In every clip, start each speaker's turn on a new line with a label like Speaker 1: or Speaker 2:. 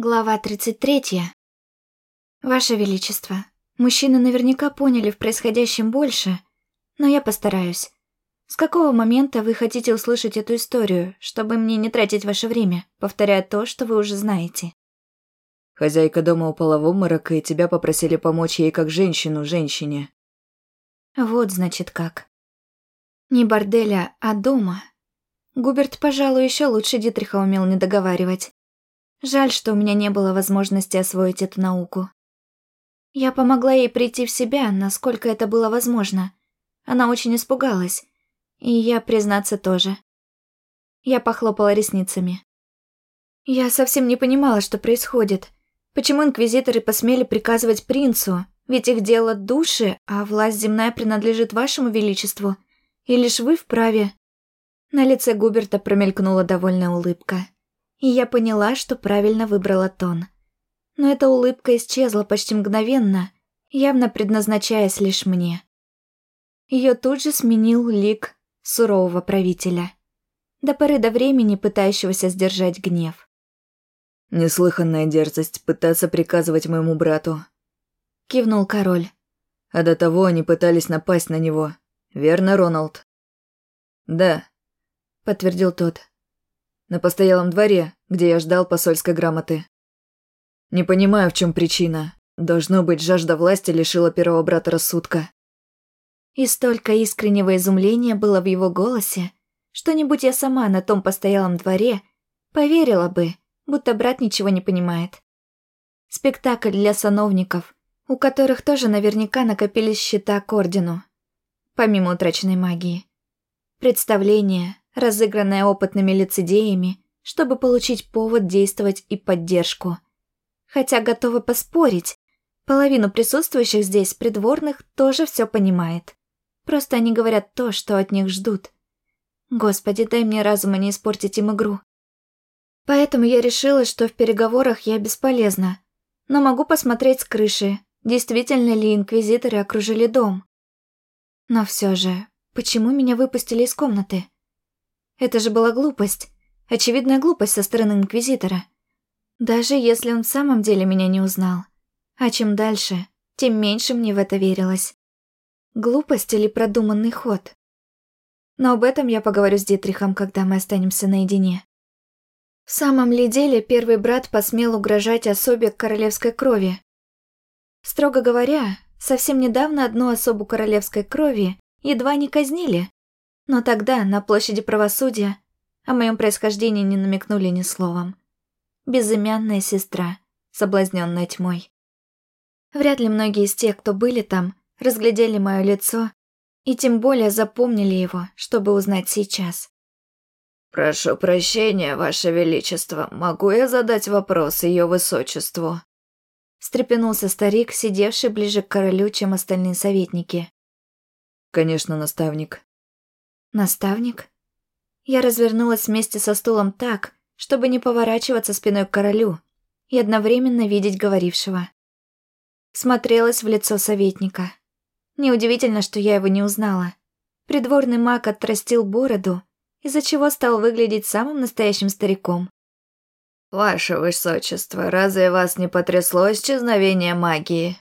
Speaker 1: Глава 33. Ваше Величество, мужчины наверняка поняли в происходящем больше, но я постараюсь. С какого момента вы хотите услышать эту историю, чтобы мне не тратить ваше время, повторяя то, что вы уже знаете?
Speaker 2: Хозяйка дома упала в обморок, и тебя попросили помочь ей как женщину женщине.
Speaker 1: Вот, значит, как. Не борделя, а дома. Губерт, пожалуй, еще лучше Дитриха умел не договаривать. Жаль, что у меня не было возможности освоить эту науку. Я помогла ей прийти в себя, насколько это было возможно. Она очень испугалась. И я, признаться, тоже. Я похлопала ресницами. Я совсем не понимала, что происходит. Почему инквизиторы посмели приказывать принцу? Ведь их дело души, а власть земная принадлежит вашему величеству. И лишь вы вправе. На лице Губерта промелькнула довольная улыбка и я поняла, что правильно выбрала тон. Но эта улыбка исчезла почти мгновенно, явно предназначаясь лишь мне. Ее тут же сменил лик сурового правителя, до поры до времени пытающегося сдержать гнев.
Speaker 2: «Неслыханная дерзость пытаться приказывать моему брату», — кивнул король. «А до того они пытались напасть на него. Верно, Роналд?» «Да», — подтвердил тот на постоялом дворе, где я ждал посольской грамоты. Не понимаю, в чем причина. Должно быть, жажда власти лишила первого брата рассудка.
Speaker 1: И столько искреннего изумления было в его голосе, что-нибудь я сама на том постоялом дворе поверила бы, будто брат ничего не понимает. Спектакль для сановников, у которых тоже наверняка накопились счета к ордену, помимо утраченной магии. Представление, разыгранная опытными лицедеями, чтобы получить повод действовать и поддержку. Хотя готова поспорить, половину присутствующих здесь придворных тоже все понимает. Просто они говорят то, что от них ждут. Господи, дай мне разума не испортить им игру. Поэтому я решила, что в переговорах я бесполезна, но могу посмотреть с крыши, действительно ли инквизиторы окружили дом. Но все же, почему меня выпустили из комнаты? Это же была глупость. Очевидная глупость со стороны Инквизитора. Даже если он в самом деле меня не узнал. А чем дальше, тем меньше мне в это верилось. Глупость или продуманный ход? Но об этом я поговорю с Дитрихом, когда мы останемся наедине. В самом ли деле первый брат посмел угрожать особе королевской крови? Строго говоря, совсем недавно одну особу королевской крови едва не казнили. Но тогда, на площади правосудия, о моем происхождении не намекнули ни словом. Безымянная сестра, соблазненная тьмой. Вряд ли многие из тех, кто были там, разглядели мое лицо и тем более запомнили его, чтобы узнать сейчас.
Speaker 2: «Прошу прощения, Ваше Величество, могу я задать вопрос Ее Высочеству?»
Speaker 1: Встрепенулся старик, сидевший ближе к королю, чем остальные советники.
Speaker 2: «Конечно, наставник»,
Speaker 1: Наставник? Я развернулась вместе со стулом так, чтобы не поворачиваться спиной к королю и одновременно видеть говорившего. Смотрелась в лицо советника. Неудивительно, что я его не узнала. Придворный маг отрастил бороду, из-за чего стал выглядеть самым настоящим стариком.
Speaker 2: «Ваше Высочество, разве вас не потрясло исчезновение магии?»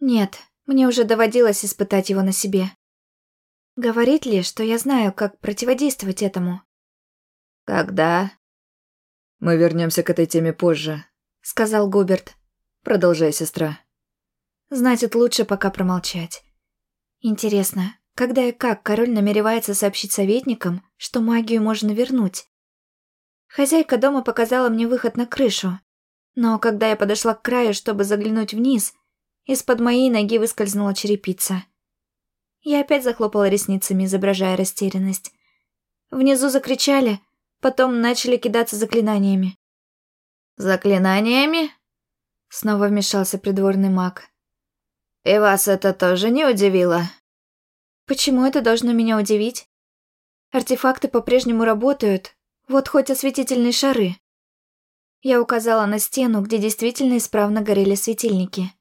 Speaker 1: «Нет, мне уже доводилось испытать его на себе. Говорит ли, что я знаю, как противодействовать этому?
Speaker 2: Когда? Мы вернемся к этой теме позже, сказал Губерт. Продолжай, сестра.
Speaker 1: Значит, лучше пока промолчать. Интересно, когда и как король намеревается сообщить советникам, что магию можно вернуть? Хозяйка дома показала мне выход на крышу, но когда я подошла к краю, чтобы заглянуть вниз, из-под моей ноги выскользнула черепица. Я опять захлопала ресницами, изображая растерянность. Внизу закричали, потом начали кидаться заклинаниями.
Speaker 2: «Заклинаниями?» Снова вмешался придворный маг. «И вас это тоже не удивило?»
Speaker 1: «Почему это должно меня удивить? Артефакты по-прежнему работают, вот хоть осветительные шары». Я указала на стену, где действительно исправно горели светильники.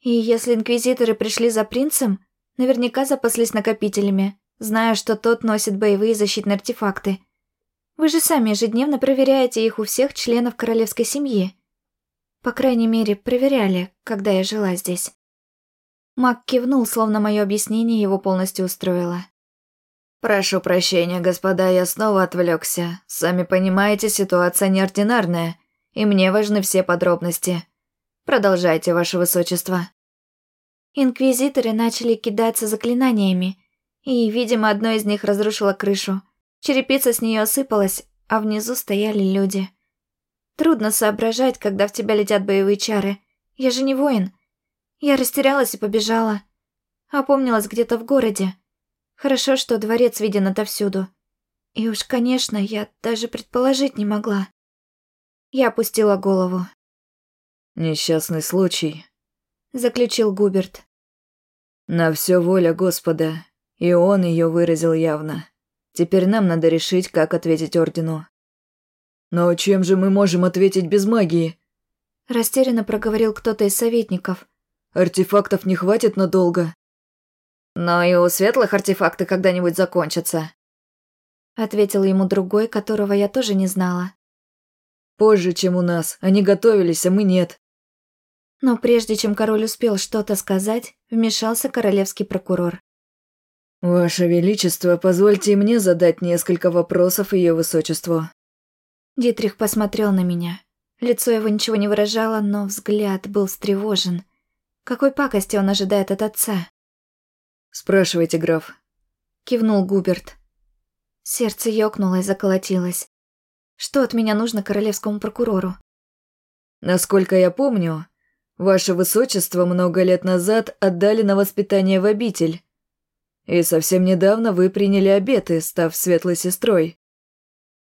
Speaker 1: И если инквизиторы пришли за принцем, Наверняка запаслись накопителями, зная, что тот носит боевые защитные артефакты. Вы же сами ежедневно проверяете их у всех членов королевской семьи, По крайней мере, проверяли, когда я жила здесь. Мак кивнул, словно мое объяснение его полностью устроило.
Speaker 2: «Прошу прощения, господа, я снова отвлекся. Сами понимаете, ситуация неординарная, и мне важны все подробности. Продолжайте, ваше высочество».
Speaker 1: Инквизиторы начали кидаться заклинаниями, и, видимо, одно из них разрушило крышу. Черепица с нее осыпалась, а внизу стояли люди. Трудно соображать, когда в тебя летят боевые чары. Я же не воин. Я растерялась и побежала. Опомнилась где-то в городе. Хорошо, что дворец виден отовсюду. И уж, конечно, я даже предположить не могла. Я опустила голову.
Speaker 2: «Несчастный случай», —
Speaker 1: заключил Губерт.
Speaker 2: «На все воля Господа, и он ее выразил явно. Теперь нам надо решить, как ответить Ордену». «Но чем же мы можем ответить без магии?»
Speaker 1: Растерянно проговорил кто-то из советников.
Speaker 2: «Артефактов не хватит надолго».
Speaker 1: «Но и у светлых артефакты когда-нибудь закончатся», ответил ему другой, которого я тоже не знала.
Speaker 2: «Позже, чем у нас. Они готовились, а мы нет».
Speaker 1: Но прежде чем король успел что-то сказать, вмешался королевский прокурор.
Speaker 2: «Ваше Величество, позвольте мне задать несколько вопросов Ее Высочеству».
Speaker 1: Дитрих посмотрел на меня. Лицо его ничего не выражало, но взгляд был встревожен. Какой пакости он ожидает от отца?
Speaker 2: «Спрашивайте, граф», — кивнул Губерт.
Speaker 1: Сердце ёкнуло и заколотилось. Что от меня нужно королевскому прокурору?
Speaker 2: «Насколько я помню, ваше высочество много лет назад отдали на воспитание в обитель. И совсем недавно вы приняли обеты, став светлой сестрой.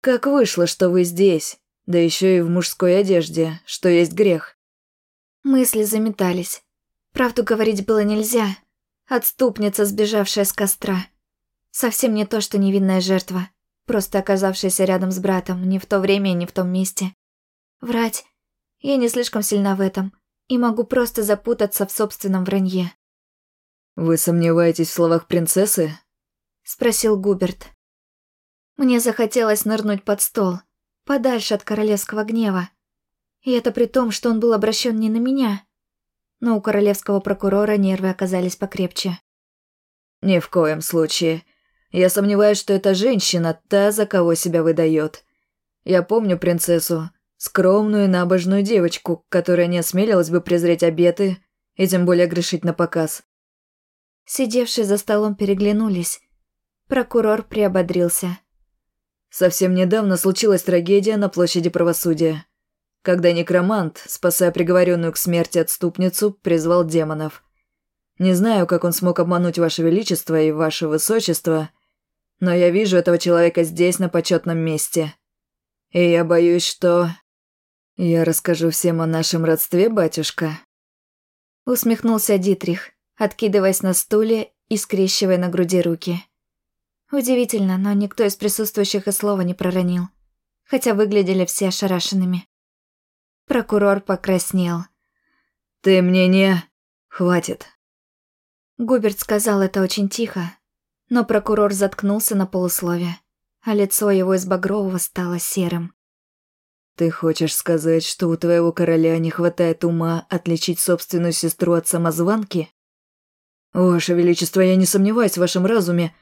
Speaker 2: Как вышло, что вы здесь, да еще и в мужской одежде, что есть грех?»
Speaker 1: Мысли заметались. Правду говорить было нельзя, Отступница, сбежавшая с костра. Совсем не то, что невинная жертва, просто оказавшаяся рядом с братом, не в то время и не в том месте. Врать. Я не слишком сильна в этом и могу просто запутаться в собственном вранье.
Speaker 2: «Вы сомневаетесь в словах принцессы?»
Speaker 1: – спросил Губерт. Мне захотелось нырнуть под стол, подальше от королевского гнева. И это при том, что он был обращен не на меня, но у королевского прокурора нервы оказались покрепче.
Speaker 2: «Ни в коем случае. Я сомневаюсь, что эта женщина та, за кого себя выдает. Я помню принцессу, скромную и набожную девочку, которая не осмелилась бы презреть обеты и тем более грешить на показ».
Speaker 1: Сидевшие за столом переглянулись. Прокурор приободрился.
Speaker 2: Совсем недавно случилась трагедия на площади правосудия когда некромант, спасая приговоренную к смерти отступницу, призвал демонов. Не знаю, как он смог обмануть Ваше Величество и Ваше Высочество, но я вижу этого человека здесь, на почетном месте. И я боюсь, что... Я расскажу всем о нашем родстве, батюшка.
Speaker 1: Усмехнулся Дитрих, откидываясь на стуле и скрещивая на груди руки. Удивительно, но никто из присутствующих и слова не проронил, хотя выглядели все ошарашенными. Прокурор покраснел.
Speaker 2: «Ты мне не... хватит».
Speaker 1: Губерт сказал это очень тихо, но прокурор заткнулся на полуслове, а лицо его из багрового стало серым.
Speaker 2: «Ты хочешь сказать, что у твоего короля не хватает ума отличить собственную сестру от самозванки?» «Ваше Величество, я не сомневаюсь в вашем разуме,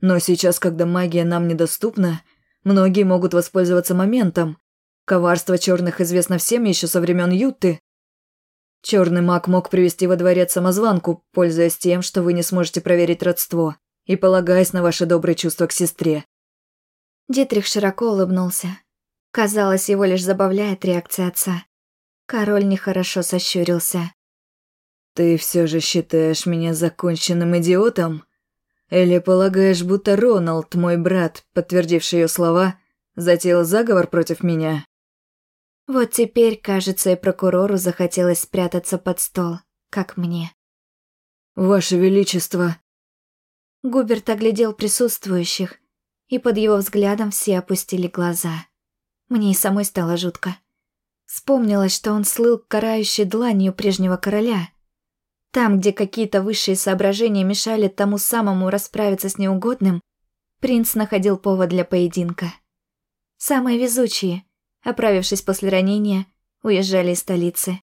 Speaker 2: но сейчас, когда магия нам недоступна, многие могут воспользоваться моментом, Коварство черных известно всем еще со времен Юты. Черный маг мог привести во дворец самозванку, пользуясь тем, что вы не сможете проверить родство, и полагаясь на ваши добрые чувства к сестре.
Speaker 1: Дитрих широко улыбнулся. Казалось, его лишь забавляет реакция отца. Король нехорошо сощурился.
Speaker 2: «Ты все же считаешь меня законченным идиотом? Или полагаешь, будто Роналд, мой брат, подтвердивший ее слова, затеял заговор против меня?»
Speaker 1: Вот теперь, кажется, и прокурору захотелось спрятаться под стол, как мне.
Speaker 2: «Ваше Величество!»
Speaker 1: Губерт оглядел присутствующих, и под его взглядом все опустили глаза. Мне и самой стало жутко. Вспомнилось, что он слыл карающей дланью прежнего короля. Там, где какие-то высшие соображения мешали тому самому расправиться с неугодным, принц находил повод для поединка. Самые везучие, Оправившись после ранения, уезжали из столицы.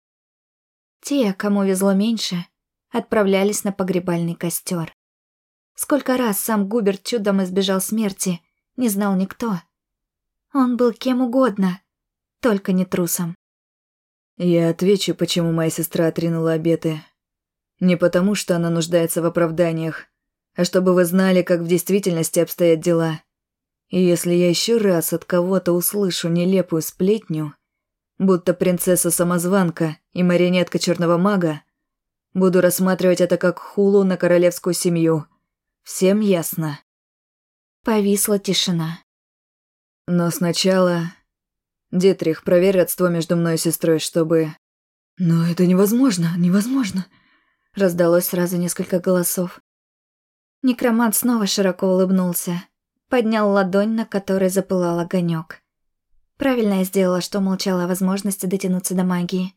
Speaker 1: Те, кому везло меньше, отправлялись на погребальный костер. Сколько раз сам Губерт чудом избежал смерти, не знал никто. Он был кем угодно, только не трусом.
Speaker 2: Я отвечу, почему моя сестра отринула обеты. Не потому, что она нуждается в оправданиях, а чтобы вы знали, как в действительности обстоят дела. И если я еще раз от кого-то услышу нелепую сплетню, будто принцесса-самозванка и марионетка черного мага, буду рассматривать это как хулу на королевскую семью. Всем ясно.
Speaker 1: Повисла тишина.
Speaker 2: Но сначала... Дитрих, проверь родство между мной и сестрой, чтобы... «Но это невозможно, невозможно!»
Speaker 1: Раздалось сразу несколько голосов. Некромант снова широко улыбнулся. Поднял ладонь, на которой запылал огонек. Правильно я сделала, что молчала о возможности дотянуться до магии.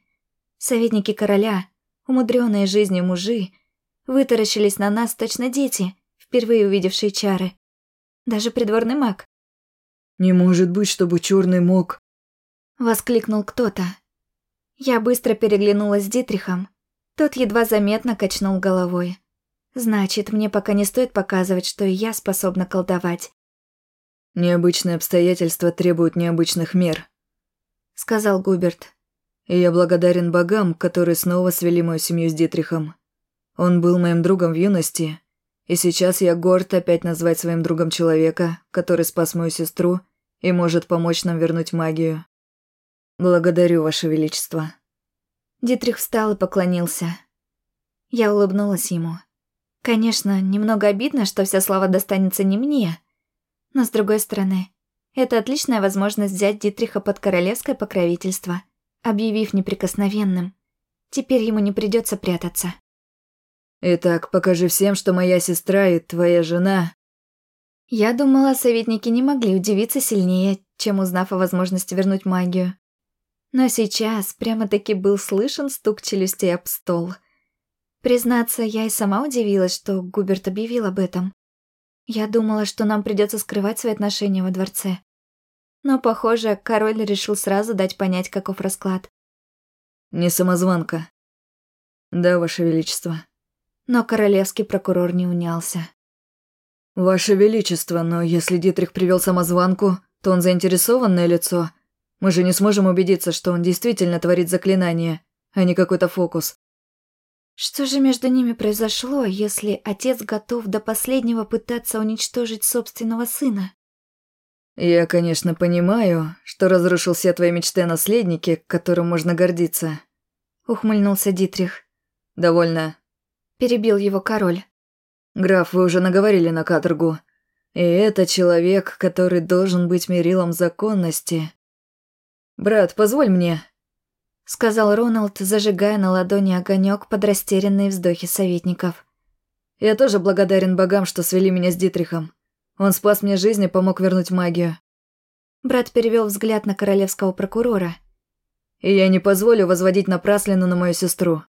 Speaker 1: Советники короля, умудренные жизнью мужи, вытаращились на нас точно дети, впервые увидевшие чары. Даже придворный маг.
Speaker 2: «Не может быть, чтобы черный мог...»
Speaker 1: Воскликнул кто-то. Я быстро переглянулась с Дитрихом. Тот едва заметно качнул головой. Значит, мне пока не стоит показывать, что и я способна колдовать.
Speaker 2: «Необычные обстоятельства требуют необычных мер», — сказал Губерт. «И я благодарен богам, которые снова свели мою семью с Дитрихом. Он был моим другом в юности, и сейчас я горд опять назвать своим другом человека, который спас мою сестру и может помочь нам вернуть магию. Благодарю, Ваше Величество».
Speaker 1: Дитрих встал и поклонился. Я улыбнулась ему. Конечно, немного обидно, что вся слава достанется не мне, но с другой стороны, это отличная возможность взять Дитриха под королевское покровительство, объявив неприкосновенным. Теперь ему не придется прятаться.
Speaker 2: «Итак, покажи всем, что моя сестра и твоя жена...»
Speaker 1: Я думала, советники не могли удивиться сильнее, чем узнав о возможности вернуть магию. Но сейчас прямо-таки был слышен стук челюстей об стол. Признаться, я и сама удивилась, что Губерт объявил об этом. Я думала, что нам придется скрывать свои отношения во дворце. Но, похоже, король решил сразу дать понять, каков расклад.
Speaker 2: «Не самозванка». «Да, Ваше Величество».
Speaker 1: Но королевский прокурор не унялся.
Speaker 2: «Ваше Величество, но если Дитрих привел самозванку, то он заинтересованное лицо. Мы же не сможем убедиться, что он действительно творит заклинание, а не какой-то фокус.
Speaker 1: Что же между ними произошло, если отец готов до последнего пытаться уничтожить собственного сына?
Speaker 2: Я, конечно, понимаю, что разрушил все твои мечты о наследнике, которым можно гордиться.
Speaker 1: Ухмыльнулся Дитрих.
Speaker 2: Довольно.
Speaker 1: Перебил его король.
Speaker 2: Граф, вы уже наговорили на каторгу. И это человек, который должен быть мерилом законности. Брат, позволь мне,
Speaker 1: сказал Роналд, зажигая на ладони огонек под растерянные вздохи советников.
Speaker 2: «Я тоже благодарен богам, что свели меня с Дитрихом. Он спас мне жизнь и помог вернуть магию».
Speaker 1: Брат перевел взгляд на королевского прокурора.
Speaker 2: «И я не позволю возводить напраслину на мою сестру.